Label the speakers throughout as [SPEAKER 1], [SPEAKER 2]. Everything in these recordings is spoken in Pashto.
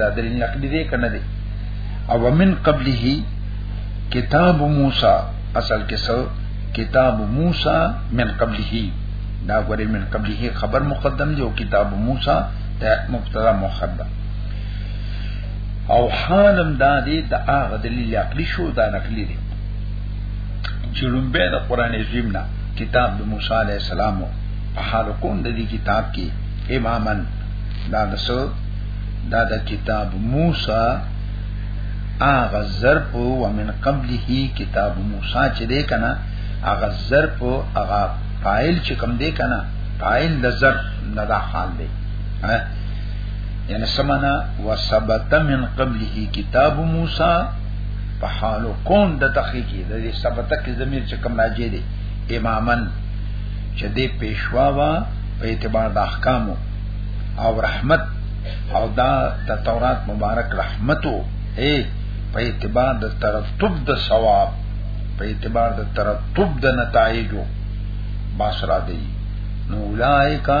[SPEAKER 1] دا دلیل نقلی دی کنه دی او من قبله کتاب موسی اصل کې سو کتاب موسی من قبله دا غره من قبله خبر مقدم دی او کتاب موسی ته مبتدا مؤخر ده او حالم دا دی د هغه دلیل عقلی شو دا نقلی دی چې لومبه د قران عظیم نه کتاب د موسی علی السلام په حال کون د دې کتاب کې امامن دا د سو دا د کتاب موسی اغه ظرف او من قبله کتاب موسی چې دی کنه اغه ظرف او اغه فاعل چې کم دی کنه فاعل د ظرف نه دا حال دی یعنی سمانا وثبت من قبله کتاب موسی په حال کون د تحقیق د دې ثبت کې زمير چې کوم راځي دي امامن چې دې پیشوا وا په اعتبار د احکامو او رحمت او دا د تورات مبارک رحمتو اے په اعتبار د ترتب د ثواب په اعتبار د ترتب د نتایجو باسرا دی نو اولائکا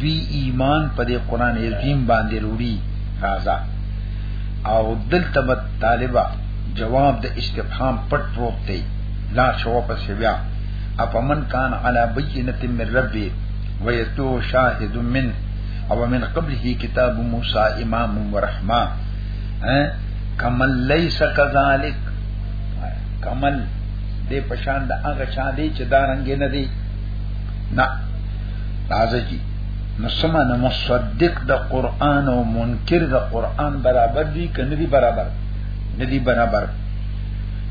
[SPEAKER 1] دوی ایمان په دې قران عظیم باندې وروړي راځه او دلته به طالبہ جواب د استفهام پټ پروت دی لا شو په سیبیا اپمن کان علی بینه من ربی ویتو شاهد من او من قبله کتاب موسی امام ورحمه کمل لیس کذالک کمل دې پشان د هغه چا دی چې دا رنگ نه دی نه راځي کی نو سمانه مصدق د قران او منکر د قران برابر دي کنه دي برابر ندي برابر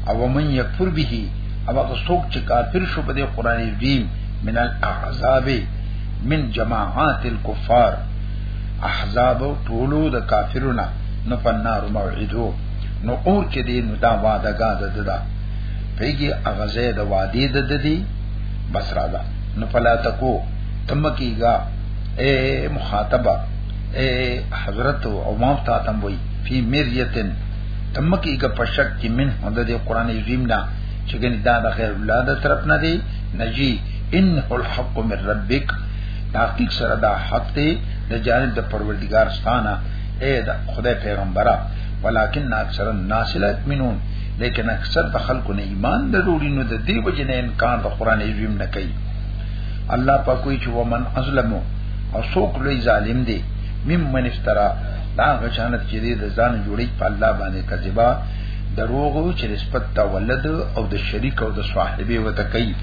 [SPEAKER 1] او من یکفر به او هغه څوک چې کافر شو په دې قران دین من الاحزاب من جماعات الكفار احزاب ټولو د کافرونو نو پنار موعدو نو اور چې دې نو دا وعده غاده ده پیږي اغه زید وادي ده دي بس راځه نه فلا تکو تم کیگا اے مخاطبہ اے حضرت او ما تا تم وی فی مریتن تم کیگا پشک کی من هدا دی قران عظیم نا چې ګنې دا د خیر الله د طرف نه دی نجی انه الحق من ربک تحقیق سره دا حق دی د جانب د پروردگار ستانه اے دا خدای پیغمبره ولکن اکثر الناس لا یؤمنون لیکن اکثر د خلکو نه ایمان نه وروړي نو د دې وجه نه انکار د قران عظیم نه کوي الله په کوئی چې ومن ازلمو او څوک لوی ظالم دی مم من افترا دا غچانت چې دی د ځان جوړی په الله باندې کذبا دروغ چې نسبت تا ولد او د شریک او د صاحبې وته کوي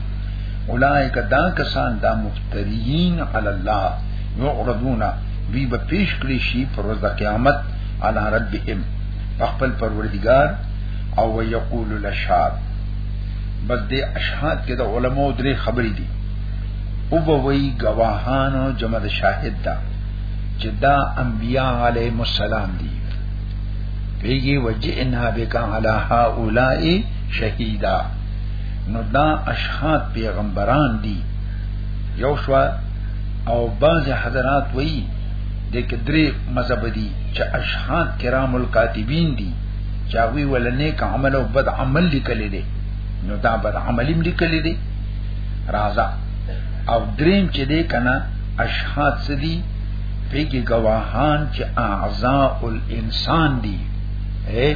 [SPEAKER 1] اولائک دا کسان دا مفتریین علی الله یعرضون وی به پیش کړی شي پر ورځ قیامت علی ربهم خپل پروردگار او ويقول الاشهاد بس دې اشهاد کې د علماو درې خبرې دي او به وی گواهانو جمع د شاهد دا چې دا انبیاء علیهم السلام دي پیږي وجئنا بک علی هؤلاء شهیدا نو دا اشهاد پیغمبران دي یو شوا او بعض حضرات وی د کې درې مذهب دي چې اشهاد کرام الکاتبین دي چې هغه ولنې کا عمل او بد عمل لیکل دي نو دا بد عملیم لیکل دي رازا او دریم چې دې کنا اشهاد سدي پیګي گواهان چې اعضاء الانسان دي اے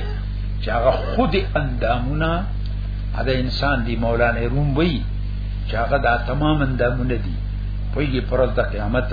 [SPEAKER 1] چې هغه خود اندامونه دا انسان دی مولانا روم وی چې هغه دا تمام اندامونه دي په یي پرز د قیامت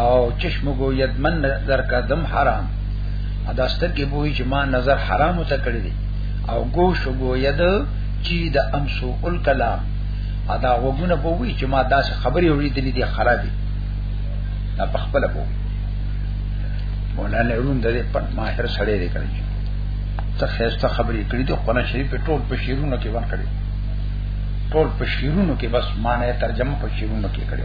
[SPEAKER 1] او چشم گو ید من نظر کا دم حرام ادا سترګې بوې چې ما نظر حرام ته کړی دی او گوش گو ید چی د امسو ال کلام ادا وګونه بوې چې ما داس خبرې اوریدلې دي خرابې دا په خپل بوې مولانا علوم د دې پټ ماهر سره دی کړی ته خسته خبرې کړې دي قرآن شریف په ټول په شیرونو کې ور کړی ټول په شیرونو کې بس معنی ترجمه په شیرونو کې کړی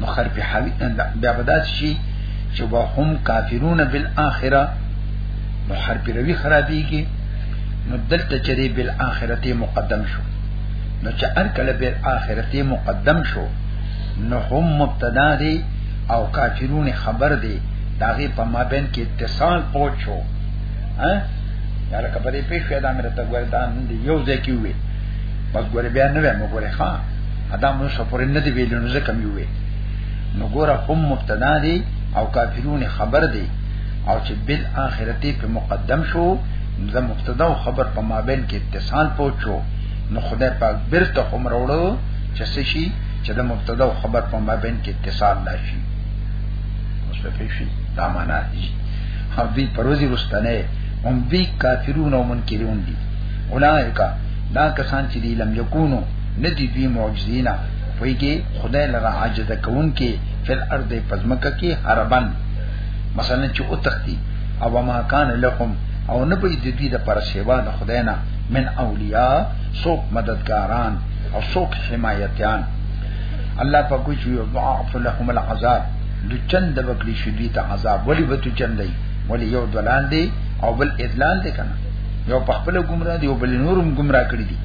[SPEAKER 1] نو خر په حوی بیا بدات شي چې وهم کافرون بالاخره نو خر په روي خرابيږي نو دلته چې دی بالاخرته مقدم شو نو چې ان کله بالاخرته مقدم شو نو هم مبتدا دی او کافرون خبر دی داغه په مابین کې اتصال پوچو ها یا لکه په دې پیښه دا مې ته ګور دا یو ځای کې وي بس ګور بیا نه وې مو ګورې ښا ادا موږ سفرین نه دی ویل نو ځکه مې وې نو ګوره هم مبتدا دی او کافرون خبر دی او چې بل اخرته په مقدم شو د مبتدا او خبر په مابین کې اتصال پوچو نو خدای پاک برته هم وروړو چې څه شي چې د مبتدا او خبر په مابین کې اتصال راشي اوس په شي دا معنا دي هم دې پروزي رستنه هم دې کافرون او منکرون دي اولایکا دا کسان چې دی لم یکونو ندی دوی معجزینا پویږي خدای لره عاجز کون کې فل ارض پزمکه کې حربن مثلا چې او تختی او ما کان لهم او نه پوی د دوی د پر سیوا د خدای نه من اولیاء سوک مددګاران او سوک حمایتیان الله په کوی چې ضعف لهم العذاب د چند وکړي شو دوی ته عذاب ولی به تو چندای ولی یو دلان دی او بل ادلال دی کنه یو په خپل گمراه دی او بل نورم گمراه کړی دی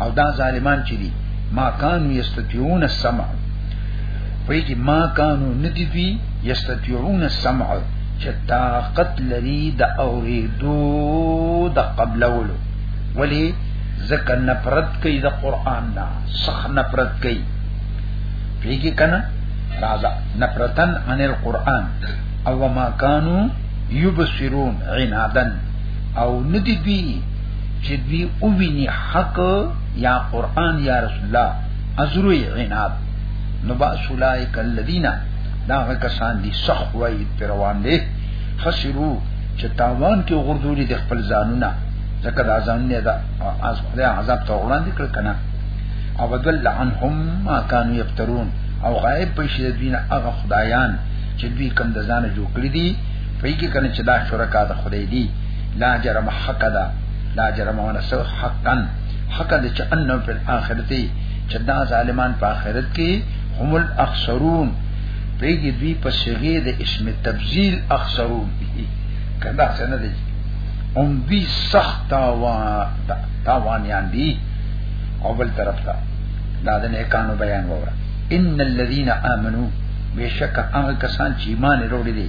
[SPEAKER 1] او دا ظالمان چې دي ما کانو یستطيعون السمع وایي چې ما کانو ندی دوی یستطيعون السمع چې طاقت لري د اوریدو د قبلولو ولی ځکه نفرت کوي د قران نه صح نفرت کوي پیږي کنه راځه نفرتن عن القران او ما کانو یبصرون عنادن او ندی دوی چې دوی او ویني حق یا قران یا رسول الله ازروی عناد نو با سولائک الذین دا کسان دي صح وای پر روان دي خسرو چې تاوان کې غردوري د خپل ځانونه ځکه دا ځان نه دا از خدای عذاب ته وړاندې کړ کنه او بدل عنهم ما كانوا يفترون او غائب پېښې دین هغه خدایان چې دوی کم د ځانه جوړ کړی دي په کې کنه چې دا شرکا د خدای دي لا جرم حق ده لا جرم وانا سو حقا حق ده چه انو پر آخرتی چه دا ظالمان پا آخرت کی هم الاخسرون پیگی دوی پا صغی ده اسم تبزیل اخسرون کدا سنه ده هم دوی سخت تاوان تاوانیان دی او بل طرف تا دا ده نیکانو بیان وورا ان الذين آمنوا بشک هغه کسان چې ایمان وروړي دي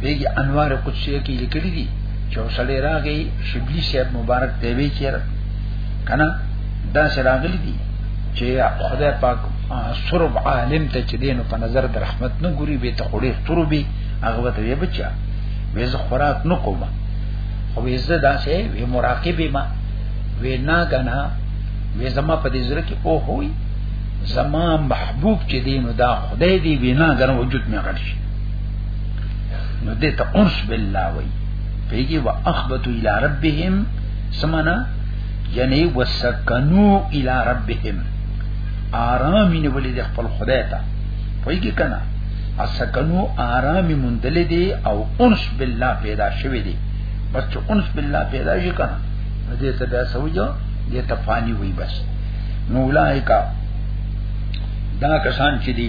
[SPEAKER 1] پیږي انوار قدسیه کې لیکلي دي چې وسړی راغی شبلی صاحب مبارک دی وی چیرې کنه دا سره راغلي دي چې خدای پاک سرب عالم ته چې دینو په نظر د رحمت نه ګوري به ته خوري تربي هغه ته وی بچا وې زه خوراک نه کوم خو وې زه داسې وې مراقبه ما وې نه غنا وې زما په دې زړه کې او هوي زما محبوب چې دینو دا خدای دی وینا غن وجود مې غړ نو دې ته انس بالله وای پیږي وا اخبتو الى ربهم سمانا یعنی وسکنو الى ربهم آرام یې ولې د خپل خدای ته پیږي کنه اسکنو آرام مندل دي او انس بالله پیدا شوی دي بس چې انس بالله پیدا شي کنه دې ته بیا سوجو دې ته فانی وای بس نو اولایکا دا کسان چې دي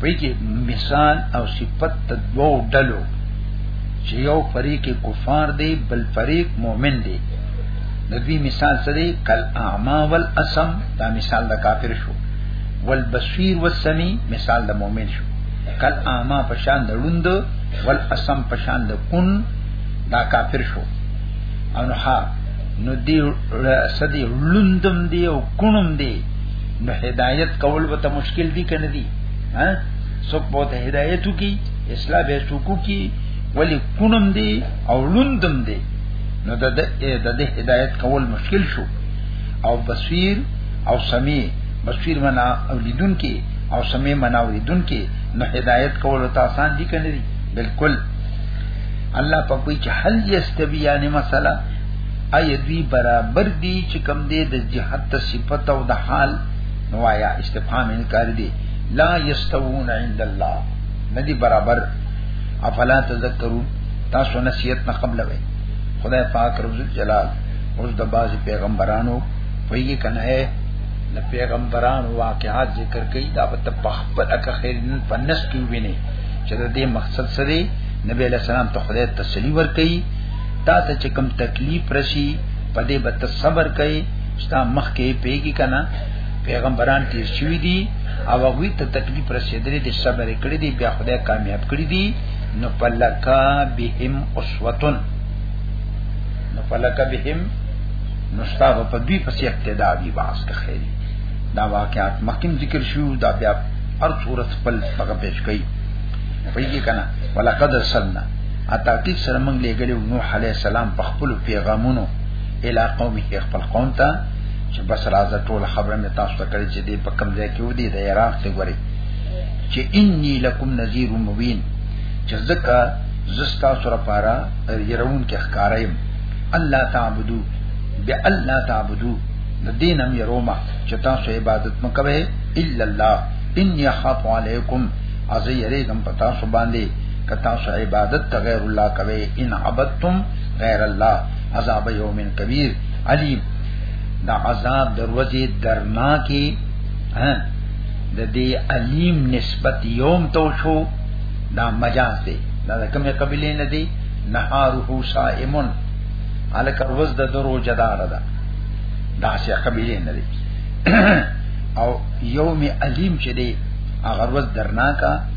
[SPEAKER 1] په کې مثال او صفت د دوو ډلو چې یو فریق کفار دی بل فریق مؤمن دی د دې مثال څه دی کل اعما والاسم دا مثال د کافر شو والبصير والسميع مثال د مؤمن شو کل اعما پشان د لوند والاسم پشان د کون دا کافر شو او نو ها نو دی سدی لوندم دی او کونم دی نو هدایت کول به ته مشکل دی کنه دی ها څوک به ته هدایت کی اصلاح به څوک کی ولی کونم دی او لوندم دی نو د د د هدایت کول مشکل شو او بصیر او سمیع بصیر منا اولیدون کی او سمیع منا اولیدون کی نو هدایت کول ته آسان دی کنه دی بالکل الله په کوئی چې حل یستبیان مسله اي دوی برابر دي چې کم دې د جهت صفت او د حال نوایا استفهام انکار دي لا یستوون عند الله ندی برابر افلا تذکرون تاسو نصیحت نه قبل وي خدای پاک رب جلال اوس د باز پیغمبرانو پویږي کنه د پیغمبرانو واقعات ذکر کوي دا په تخپل اکه خیر په نس کې ویني چې د دې مقصد سره نبی له سلام ته خدای تسلی ور کوي تا ته چې کوم تکلیف رشي په دې به صبر کوي ستا مخ کې پیګی کنه پیغمبران تیر شوی دي او هغه ته تکلیف رسیدلې دي صبر کړی دي بیا خدای کامیاب کړی دي نو فلکا بهم اسوتن نو فلکا بهم نو ستا په دوی پسې اقتدا دی باس که خیری دا واقعات مخکې ذکر شو دا بیا هر صورت خپل هغه پیش کړي پیږي کنه ولقد سننا ا تحقیق سره موږ لګلو نوح علی السلام په خپل پیغامونو اله قومه خپل قوم ته چې بس راځه ټول خبره مې تاسو ته کړې چې دې په کم ځای کې ودی د عراق ته ګوري چې انی لکم نذیر مبین چې ځکه زستا سره پارا يرون کې ښکارایم الله تعبدو بیا الله تعبدو د دینم يروما چې تاسو عبادت مکوئ الا الله ان يخاف علیکم از یریګم پتا سو باندې که تاسو عبادت ته غیر الله کوي ان عبدتم غیر الله عذاب یوم کبیر علیم دا عذاب دروازه درنا کی ها د دې علیم نسبت یوم تو شو دا مجاز دی دا کومه قبیله نه دی نهاره صائمون الک روز د درو جدار ده دا څه قبیله نه دی او یوم علیم چې دی هغه روز درنا کا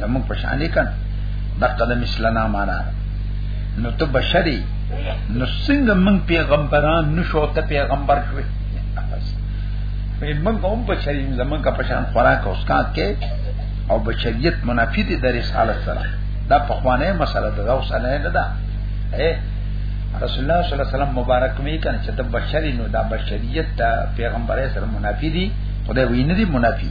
[SPEAKER 1] زموږ په شان کن د قدم اسلام معنا نو ته بشری نو څنګه موږ پیغمبران نشو ته پیغمبر شوې موږ هم بشری زموږ په شان خوراک او اسکان کې او بشریت منافی دي د رسالت سره دا په خوانه مسله ده او سره نه ده رسول الله صلی الله علیه وسلم مبارک می کنه چې ته بشری نو دا بشریت ته پیغمبر سره منافی دي خدای ویني دي منافی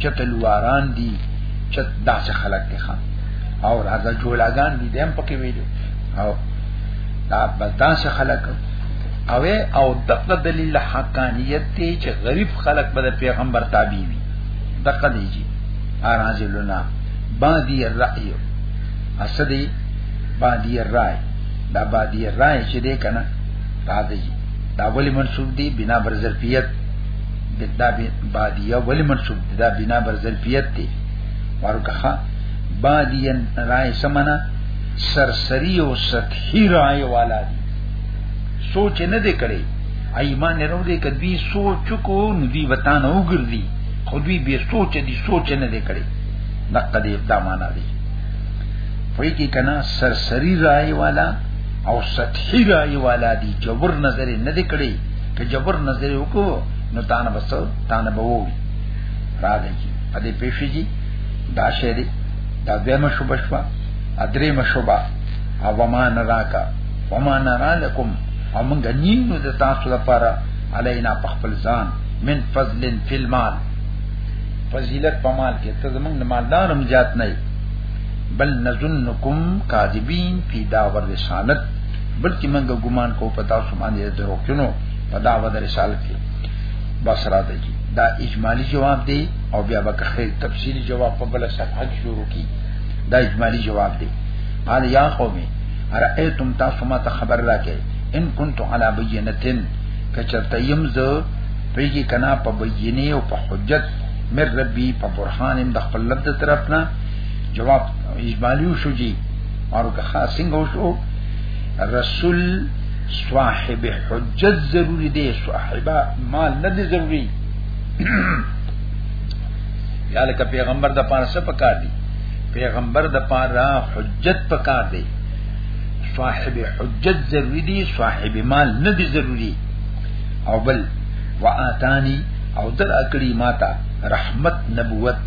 [SPEAKER 1] چې تلواران دي چې داسې خلک دي خان او راځه جولاګان دي دیم پکې ویلو او دا داسې خلک او او دغه دلیل حقانیت دی چې غریب خلک به پیغمبر تابع وي دغه دی چې ارازلنا بادی الرأی اسدی بادی الرأی دا بادی الرأی چې دی کنه راځي دا ولی منسوب دی بنا بر ظرفیت دا بادیه ولی منصوب دا بنا بر ظرفیت دی ورکه بادیه رائے سمنا سرسری او سطحی رائے والا دی سوچ نه دی کړی ایمان نه ورو دی کدی سوچ کو نو دی وطن وګرځي خو دوی به سوچ دي سوچ نه دی کړی دغه دې دا معنا دی وای کی کنا سرسری رائے والا او سطحی رائے والا دی جبر نظر نه دی کړی که جبر نظر وکړو نو تانه بس تانه به وو را دي ا دې پېښې دي دا شعر دا دیمه شوبه شو ا دریمه شوبه او ما نراکا وما نرا لكم او موږ نینو د تاسو لپاره علینا په خپل ځان من فضل فی المال فضیلت په مال کې ته زمونږ د مالدار هم زیات نه بل نظنکم کاذبین فی داور رسالت بلکې موږ ګمان کو په تاسو باندې دروغجنو په دعوه د رسالت کې بس را دی دا اجمالی جواب دی او بیا به خیر تفصیلی جواب په بل صفحه کې شروع کی دا اجمالی جواب دی قال یا قومي ارئیتم تاسو ما ته خبر راکې ان كنت على بينتين کچرته يم زه پیږي کنا په بینه او په حجت مر ربي په برهان د خپل لب طرف نه جواب اجمالی شو جی مارو که خاص څنګه وشو رسول صاحب حجت ضروری دی صاحبہ مال نه دی ضروری یا لکه پیغمبر د پاره څه پکار دی پیغمبر د پاره حجت پکار دی صاحب حجت ضروری دی صاحب مال نه دی ضروری او بل واتانی او در اکړی ماتا رحمت نبوت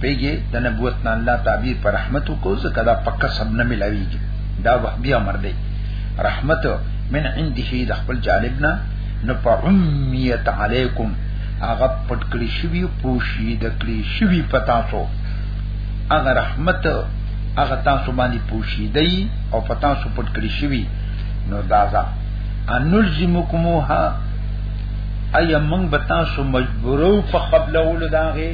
[SPEAKER 1] پیږي د نبوت نه الله تعبیر پر رحمت کو زکه دا پکا سب نه ملاویږي دا وحبی امر دی رحمت من عنده د خپل جانبنا نو په امیت علیکم هغه پټ کړی شوی پوشی د کړی شوی پتا سو هغه رحمت هغه تاسو باندې پوشی دی او پتا سو پټ کړی شوی نو دازا انلزمکموها ایا موږ به تاسو مجبورو په قبلولو داغه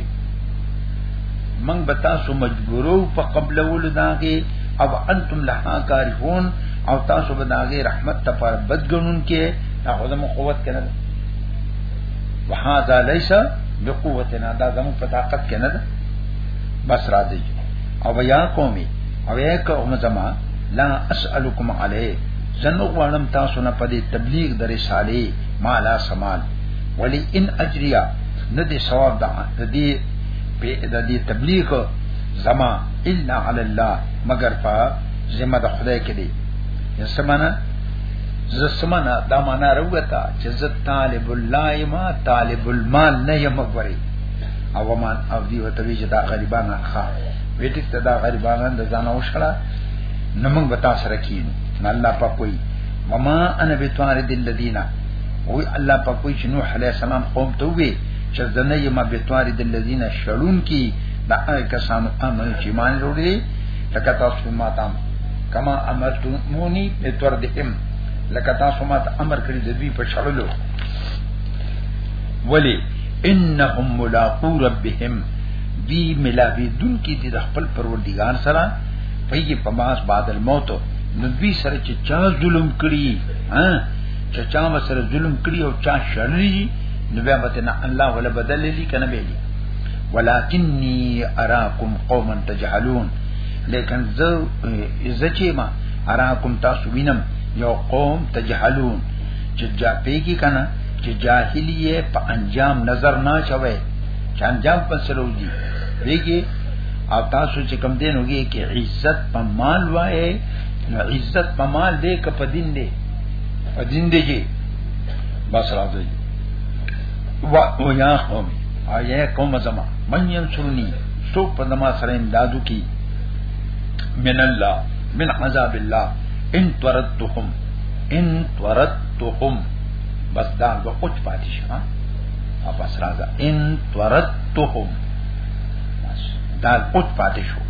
[SPEAKER 1] من به تاسو مجبورو په قبل ول داغه او انتم لها کارهون او تاسو به داغه رحمت ته پر بدګنون کې هغه زمو قوت کنه وهذا ليس بقوتنا دا زمو په طاقت کې نه ده بس را دي او یا قومي او یا قوم زما لا اسالکم علی زنو غوانم تاسو نه پدې تبلیغ درې سالي مالا سمال ولی ان اجریا نه دي ثواب ده د دې په د دې تبلیغ زما الا علی الله مگر په ذمہ د خدای کې دي سمانا ز سمانا دا معنا روته چې ز طالب الله ما طالب المال نه یم غوري او ما او دی وته وی چې دا غریبانه ښه وې دې ته دا غریبانه د ځان او شړه نمنګ بتا سره کین الله په کوئی وما انا بتوارد الذین وی الله په کوئی چې نوح علی السلام قوم ته وی چې زنه یې ما بتوار د الذین شړون کی دا هغه کسانو امن چې مان وروړي لکه تاسو ما تام کما امرتمونی بتوار د ام لکه تاسو ما ته امر کړی د دوی په شړلو ولی انهم ملاقو ربهم دی ملاوی دن کی دی د خپل پروردگار سره پیږي په ماس بعد الموت نو دوی سره چې چا ظلم کړی ها چې چا مسره ظلم کړی او چا شړلی نو بیا به نه الله ولا بدل لي کنه به لي ولکنی اراکم قوما تجهلون لیکن زه زچې ما اراکم تاسو وینم یو قوم تجهلون چې جا پیږي کنه چې جاهلیه په انجام نظر نه چوي چې انجام په سره ودی ویږي او تاسو چې کم دین وګي کې عزت په مال وای نو عزت په مال دې که په دین دې په دین دی کې بس راځي وا او یا قوم آیا قوم زما من ينصرني سو په دما سره امدادو کی من الله من عذاب الله ان تردتهم ان تردتهم بس دا به اوچ پاتې شي ها بس راځه ان تردتهم بس دا اوچ پاتې شو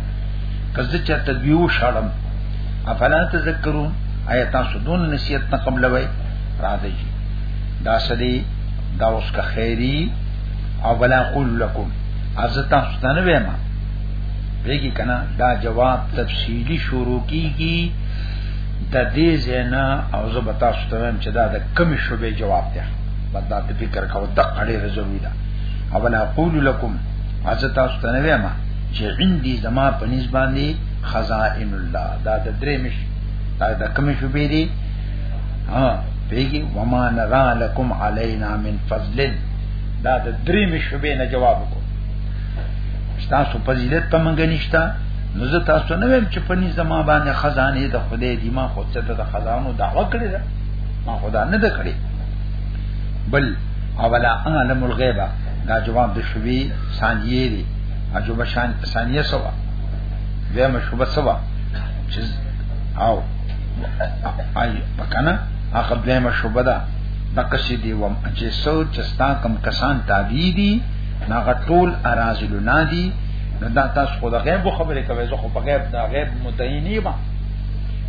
[SPEAKER 1] کزه چرته دیو شړم افلا تذکرون آیا تاسو دون نصیحت نه قبل وای راځي دا سدي دا اوس کا خیری او بلا قول لكم از تاسو ته نه وایم ویګی کنا دا جواب تفصیلی شروع کیږي د دې زینا او زب تاسو ته وایم چې دا د کم شوبې جواب دی بس دا ته فکر کاوه د اړې ضروري ده او بلا قول لكم از تاسو ته نه وایم چې عندي زما په نسبت خزائن الله دا د درې مش دا د کوم شوبې دي ها پیږي وما نرا لكم علينا من فضل دا د درې مش شوبې نه جواب کو تاسو فضیلت په منګ نشتا نو زه تاسو نه ویم چې پني زما باندې خزانه د خدای دی ما خو څه د خزانو دعوه کړې ده ما خدا نه ده کړې بل اولا عالم الغیبه دا جواب د شوی ثانیه دی اجوبه شان ثانیه سوا بیا مشوبه سوا چې او آی پکنه هغه بیا مشوبه ده نقشې دی و چې سو چې ستا کم کسان تابع دي ناغه ټول ارازل نادي نو دا تاسو خو د غیب خبرې کوي زه خو په غیب دا غیب متعینی ما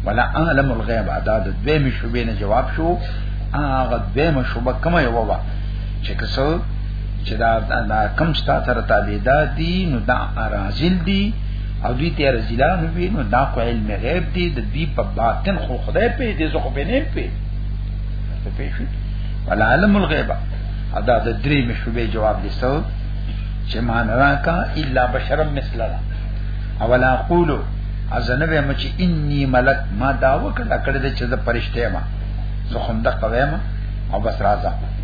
[SPEAKER 1] ولا اعلم الغیب دا د دوی مشوبې نه جواب شو هغه دوی مشوبه کومه یو وا چې کسو چې دا دا کم ستا سره تابعدار دي نو دا ارازل دي او دوی ته ارزلان وي نو دا خو علم غیب دي د دې په باطن خو خدای په دې زه خو به نه پی ته پیښې ولا علم الغیب ادا د درې مشوبې جواب دي سو چې مان راکا الا بشر مثلنا اولا قولو ازنه به مچ انی ملک ما دا وکړه کړه چې د پرشته ما زه هم د قویم او بس راځه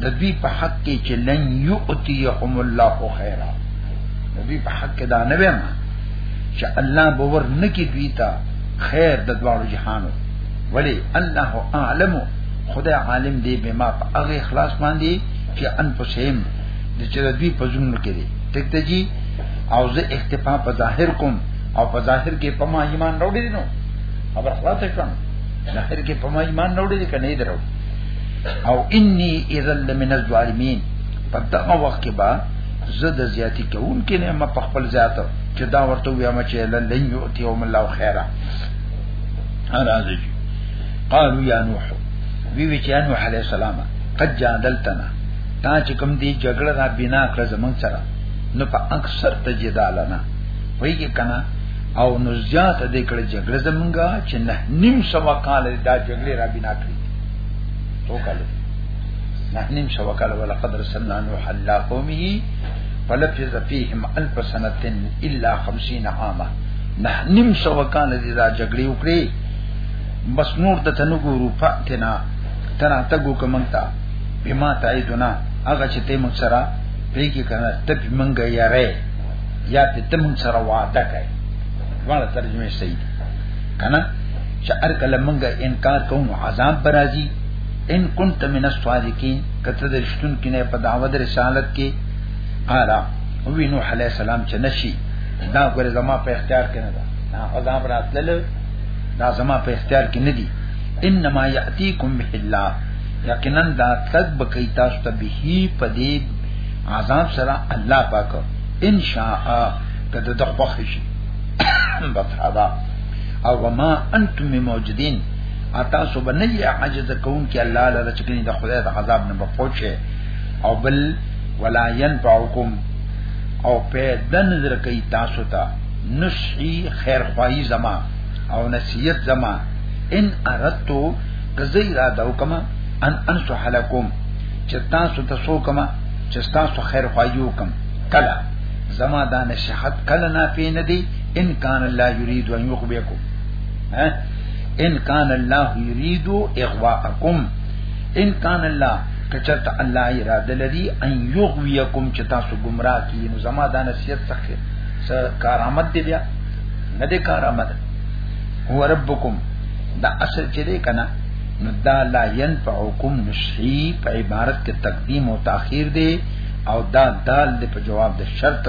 [SPEAKER 1] د دوی په حق کې چې لن یؤتیهم الله خیرا د دوی په حق کې دا نه ویم چې الله به ور نکي دوی ته خیر د دوه جهانو ولی الله اعلم خدای عالم دی به ما په هغه اخلاص باندې چې ان پسیم د چې د دوی په زمونږ کې دی ټیک ته جی او زه اکتفا په ظاهر کوم او په ظاهر کې په ما ایمان راوړی نو خبر خلاص شوم ظاهر کې په ما ایمان راوړی کنه یې درو او انی اذا لمن الظالمین په دغه وخت کې با زه د زیاتی کوون کې نه ما په خپل ذات چې دا ورته ویم چې لن یؤتی یوم الله خیره راځي قالوا یا نوح وی وی چې نوح علی السلام قد جادلتنا تا چې کوم دی جګړه را بنا کړ زمون سره نو په اکثر ته جدال نه ویږي کنه او نو زیات د کړه جګړه زمونږه چې نه نیم سوا کال دا جګړه را بنا کړی تو کله نه نیم شو کله ولا قدر سنن وحلا قومه فلفظ فيهم الف سنه الا 50 عاما نه نیم شو کله دې دا جګړې وکړي بس نور د تنګورو فاتنا تنا تګو کمنتا بما تعیدنا هغه چې ته موږ سره پیګی کنه ته موږ یې یاره یا ته موږ سره وعده کوي والا ترجمه صحیح کنه چې هر کله موږ انکار کوو نو عذاب برازي ان كنت من الصادقين کته د رښتون کې نه په دعوت رسالت کې قال او نوح عليه السلام چې نشي دا ګره زما په اختیار کې نه ده دا عذاب راتلل دا زما په اختیار کې نه دي انما ياتيكم به الله یقینا دا تک بکی تاسو ته به په دې عذاب سره الله پاک ان شاء کده د خوښ شي بطحبا او وما انتم بموجدين اتا سو بني عجز کون کې الله لره چې کني د خدای د عذاب نه بپوچه او بل ولا ينفعكم او په دن نظر کوي تاسو ته نصحي خیر خوایي زما او نصیحت زما ان اردتو کزی را دو کما ان انصح لكم چې تاسو ته سو کما چې تاسو خیر خوایو کم کلا زما دا نصیحت کله نه پینې دی ان کان الله یرید ان یغویکم ها ان کان الله یرید اغواکم ان کان الله کچرت الله اراده لري ان یغویکم چې تاسو گمراه کی نو زما د نصیحت څخه کارآمد دی بیا نه دی کارآمد هو ربکم دا اصل چې دی کنه نو دا لا ينفعکم نشی په عبارت کې تقدیم او تاخير دی او دا دال دی په جواب د شرط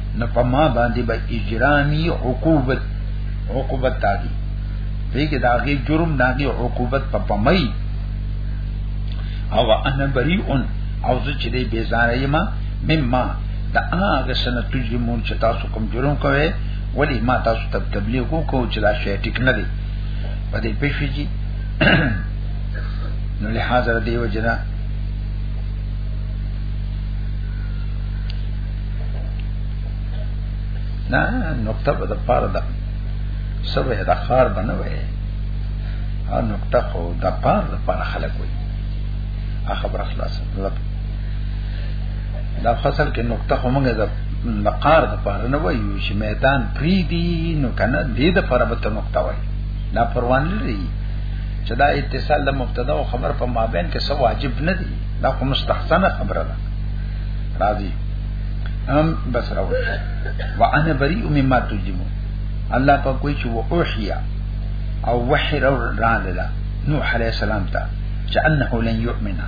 [SPEAKER 1] نه په ما باندې به اجرامي عقوبت عقوبت تاګي دې کې داغه جرم داغه عقوبت په پمای او انا بریئون او زه چې دې بیزاره یم مما دا هغه سنه تجرمون چې تاسو کوم جرم کوي ولی ما تاسو ته تبلیغ وکړو چې دا شی ټیک نه دی په دې پېښې کې نو له حاضر دیو جنا نه نقطه په د پاره ده سبه د خار بنوي او نقطه خو د پار د پار خلک وي خبر خلاص رب دا فصل کې نقطه خو موږ د لقار د پار نه وي چې میدان پری دی نو کنه دې د پاره به نقطه وي دا پروان لري چې دا اتصال د مبتدا او خبر په مابین کې سو واجب نه دی دا کوم مستحسنه خبره ده راضي هم بس راو وانا بريء مما تجرمون الله په کوئی چې وحیا او وحی را راغله نوح علیہ السلام ته چې انه لن یؤمن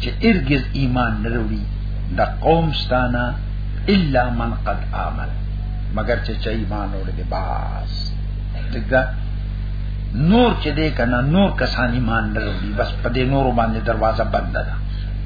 [SPEAKER 1] چې ارجز ایمان نه وروړي د قوم ستانه الا من قد آمن مگر چې چا ایمان وروړي باس دغه نور چې دې کنه نور کسان ایمان نه وروړي بس په دې نور باندې دروازه بنده ده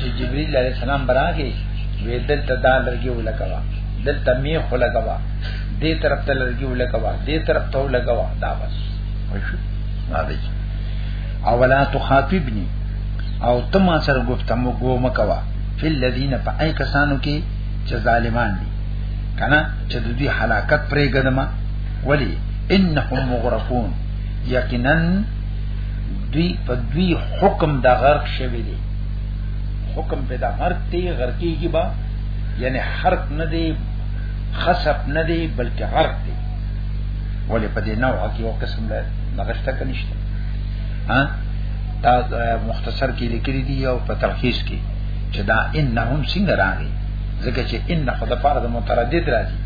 [SPEAKER 1] چې جبريل عليه السلام براغي وې دلته دا لرګي ولګوا دلته میخ ولګوا دې طرف ته لرګي ولګوا دې طرف ته ولګوا دا بس وشو دا دی اولا تخاطبني او تم سره گفتمو گو مکوا فی الذین فای کسانو کې چې ظالمان دي کنه چې د دې حلاکت پرې ګدمه ولی انهم مغرقون یقینا دوی په دوی حکم د غرق شوی دی حکم پیدا غرق تی غرقی کی با یعنی حرق نه دی خسب نه دی بلکې غرق دی ولی په دې نوع کې یو قسم ده نغشته کنيشته ها دا مختصر کې لیکلي دي او په تلخیص کې چې دا انهم څنګه راغلي ځکه چې ان خدای پاره د متردد راځي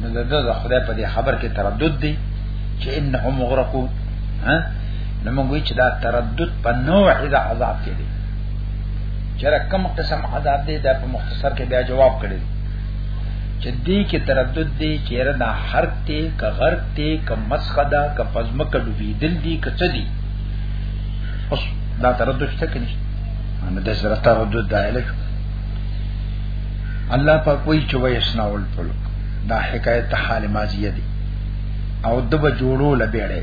[SPEAKER 1] نو دا د خدای په دې خبر کې تردد دی چې انهم مغرقون ها نو موږ چې دا تردد په نوع د عذاب کې دی چې کوم قسم عذاب دی دا په مختصر کې بیا جواب کړی چې دې کې تردد دی چې را نه هر ته ک غر ته ک مسخدا ک پزما ک ډوبې دل دی ک څه دی اوس دا تردد څه کې نشته نو د سره تردد دا اله الله په کوئی چې وای اسناول پلو دا حکایت حال ماضیه دی او دبا جوړو لبیړې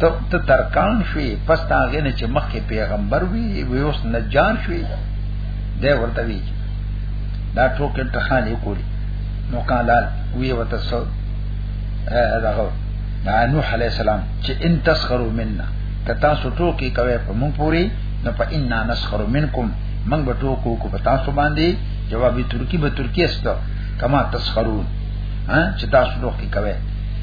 [SPEAKER 1] ته ته ترکان شوي پس تا غنه چې مخکې پیغمبر وي وي اوس نجار شوي دا ورته وی دا ټوکې ټخانې کولی نو قالال وی وته سو دغه دا نوح علی السلام چې ان تسخروا منا که تاسو ټوکی کوي په مونږ پوری نو په ان نسخر منکم مونږ به ټوکو کو په تاسو باندې جوابي ترکی به ترکی است کما تسخرون ها چې تاسو ټوکی کوي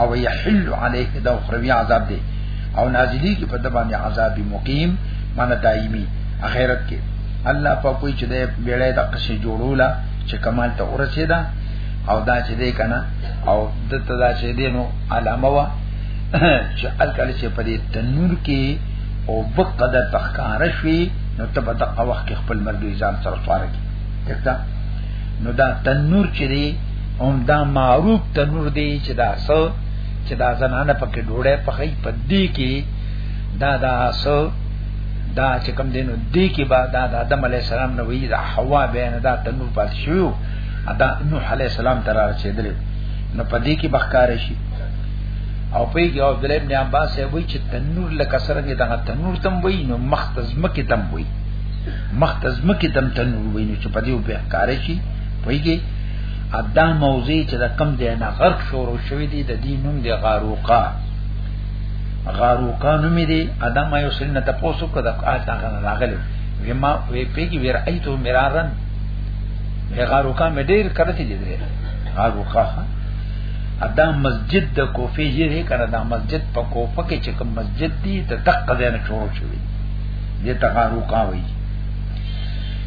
[SPEAKER 1] او یحل علیه دا اخروی عذاب دی او نازلی کی په دبانې عذاب مقیم معنی دایمی اخرت کې الله په کوئی چې د بیړې د قصې جوړولا چې کمال ته ورسېدا او دا چې دی کنه او د تدا چې دی نو علامه وا چې الکل چې په دې تنور کې او بقدر تخکار شوي نو ته په دغه وخت کې خپل مرګ ځان سره سوار کی دښته نو دا تنور چې دی هم دا معروف تنور دی چې دا سو چې دا زنانه پکې ډوړې پخې په دې کې دا دا سو دا چې کوم دینو دې کې با دا د آدم علی السلام نو وی دا حوا بین دا تنور پات شو دا نوح علی السلام تر رسیدل نو په دې کې بخکار شي او په یو عبد الله ابن عباس وی چې تنور لکه سره دې دا تنور تم وی نو مختزم کې تم وی مختزم کې تم تنور وی نو چې په دې وبخکار شي ویږي ادا موضع چې د کم دی نه غرق شروع شوی دی د دې نوم دی غاروقا غاروقا نوم دی ادا ما یو سنت پوسو کړه د آتا غن راغلی وما وی پیګي ور ایتو مرارن غاروقا مې ډیر کړه چې دی غاروقا ادا مسجد د کوفه یې کړه دا مسجد په کوفه کې چې کوم مسجد دی ته دقه ځای نه شروع شوی دی ته غاروقا وایي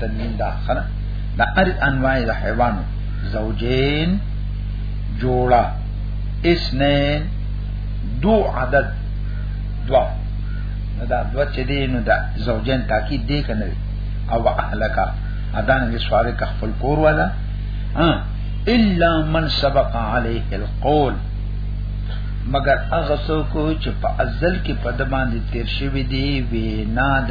[SPEAKER 1] تنوین دا خنا دا ار انواع د حیوان زوجین جوړا اسنین دو عدد دوا دا دوا چې دی نو دا زوجین تاکید دی کنه او اهلکا ادان وی سواره ک خپل کور والا الا من سبق عليه القول مگر هغه څوک چې په ازل کې په دمان دي تیر شوی دی وینا د